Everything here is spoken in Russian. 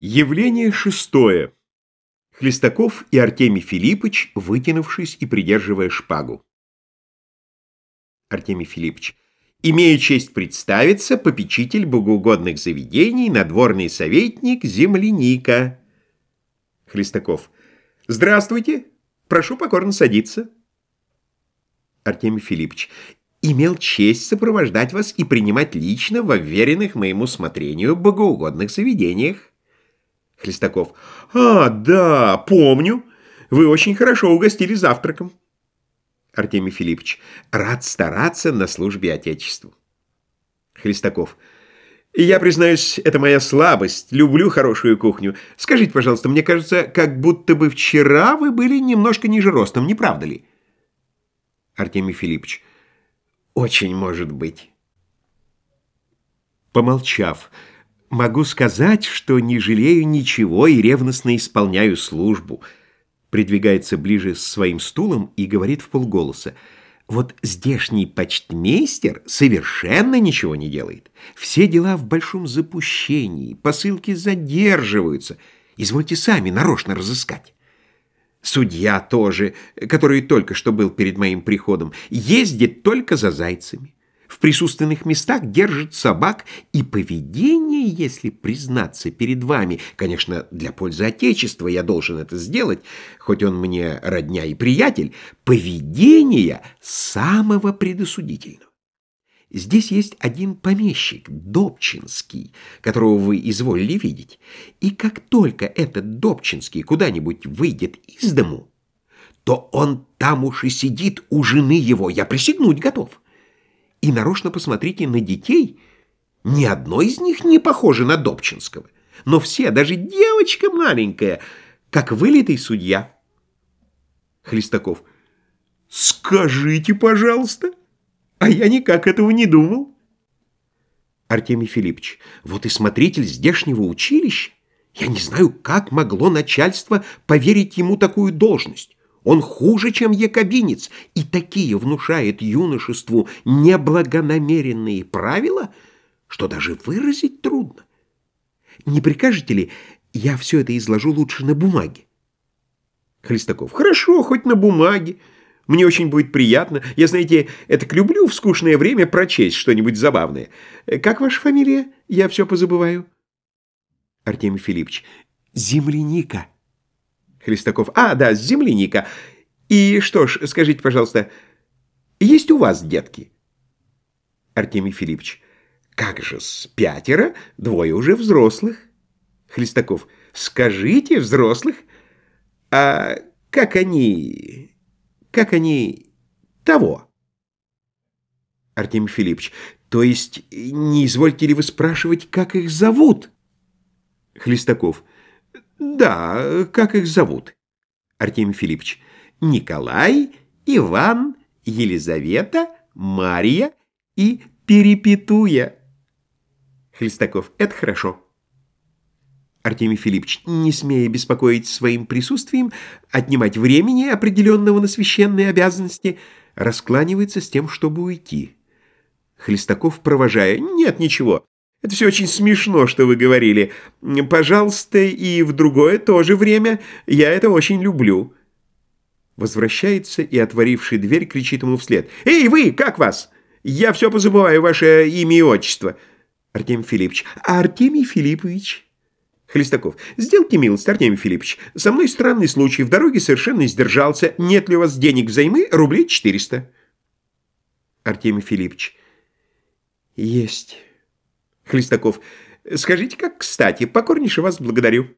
Явление шестое. Хлестаков и Артемий Филиппович, вытянувшись и придерживая шпагу. Артемий Филиппович. Имею честь представиться, попечитель богоугодных заведений, надворный советник, земляника. Хлестаков. Здравствуйте. Прошу покорно садиться. Артемий Филиппович. Имел честь сопровождать вас и принимать лично в уверенных моему смотрению богоугодных заведениях. Хлестаков. «А, да, помню. Вы очень хорошо угостили завтраком». Артемий Филиппович. «Рад стараться на службе Отечеству». Хлестаков. «Я, признаюсь, это моя слабость. Люблю хорошую кухню. Скажите, пожалуйста, мне кажется, как будто бы вчера вы были немножко ниже ростом, не правда ли?» Артемий Филиппович. «Очень может быть». Помолчав, Могу сказать, что не жалею ничего и ревностно исполняю службу. Придвигается ближе с своим стулом и говорит в полголоса. Вот здешний почтмейстер совершенно ничего не делает. Все дела в большом запущении, посылки задерживаются. Извольте сами нарочно разыскать. Судья тоже, который только что был перед моим приходом, ездит только за зайцами в присутственных местах держит собак, и поведение, если признаться перед вами, конечно, для пользы Отечества я должен это сделать, хоть он мне родня и приятель, поведение самого предосудительного. Здесь есть один помещик, Добчинский, которого вы изволили видеть, и как только этот Добчинский куда-нибудь выйдет из дому, то он там уж и сидит у жены его, я присягнуть готов. И нарочно посмотрите на детей. Ни одно из них не похоже на Добчинского. Но все, даже девочка маленькая, как вылитый судья. Хлестаков. Скажите, пожалуйста. А я никак этого не думал. Артемий Филиппович. Вот и смотритель здешнего училища. Я не знаю, как могло начальство поверить ему такую должность. Он хуже, чем якобинец, и такие внушает юношеству неблагонамеренные правила, что даже выразить трудно. Не прикажете ли, я все это изложу лучше на бумаге? Хлестаков. Хорошо, хоть на бумаге. Мне очень будет приятно. Я, знаете, это люблю в скучное время прочесть что-нибудь забавное. Как ваша фамилия? Я все позабываю. Артемий Филиппович. Земляника. Хлестаков. А, да, земляника. И что ж, скажите, пожалуйста, есть у вас детки? Артемий Филиппович. Как же, с пятеро, двое уже взрослых. Хлестаков. Скажите, взрослых? А как они... как они... того? Артемий Филиппович. То есть не извольте ли вы спрашивать, как их зовут? Хлестаков. Да, как их зовут? Артемий Филиппович. Николай, Иван, Елизавета, Мария и Перепетуя. Хлестаков. Это хорошо. Артемий Филиппович, не смея беспокоить своим присутствием, отнимать времени, определенного на священные обязанности, раскланивается с тем, чтобы уйти. Хлестаков, провожая, «Нет, ничего, это все очень смешно, что вы говорили. Пожалуйста, и в другое тоже время. Я это очень люблю». Возвращается и, отворивший дверь, кричит ему вслед. «Эй, вы, как вас? Я все позабываю, ваше имя и отчество». Артемий Филиппович. «А Артемий Филиппович?» Хлестаков. «Сделайте милость, Артемий Филиппович. Со мной странный случай. В дороге совершенно сдержался. Нет ли у вас денег взаймы? Рублей 400». Артемий Филиппович. «Есть». Хлестаков. «Скажите, как кстати, покорнейше вас благодарю».